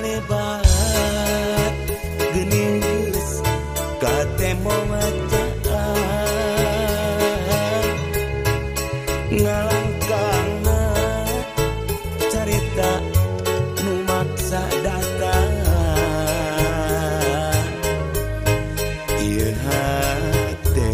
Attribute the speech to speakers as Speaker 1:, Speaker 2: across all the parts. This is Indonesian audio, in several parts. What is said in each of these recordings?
Speaker 1: lebat genis kate mau macaan ngalangkang cerita nu maksa datang. Iya hati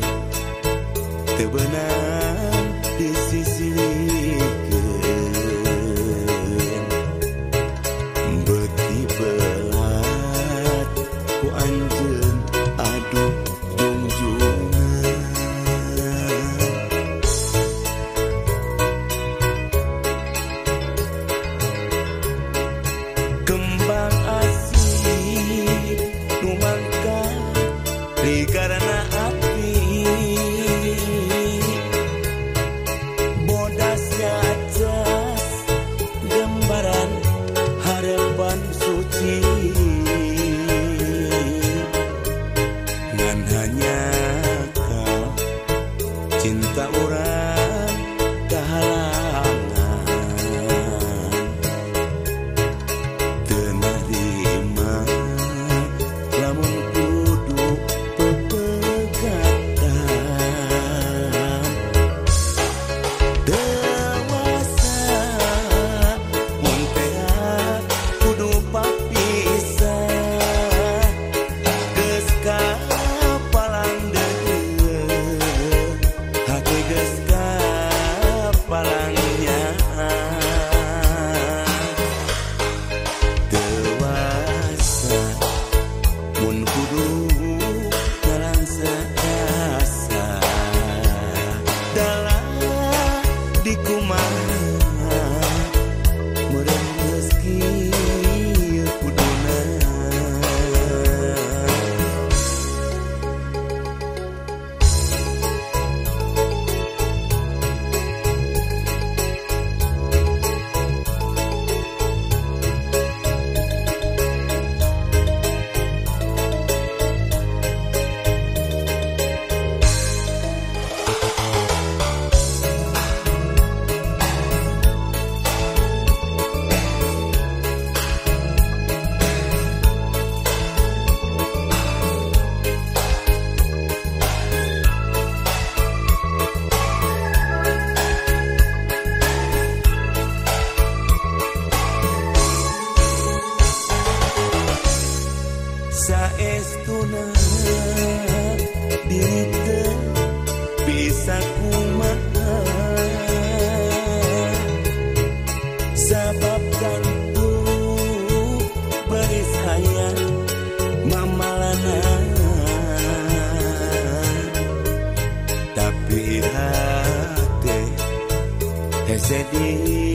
Speaker 1: sedih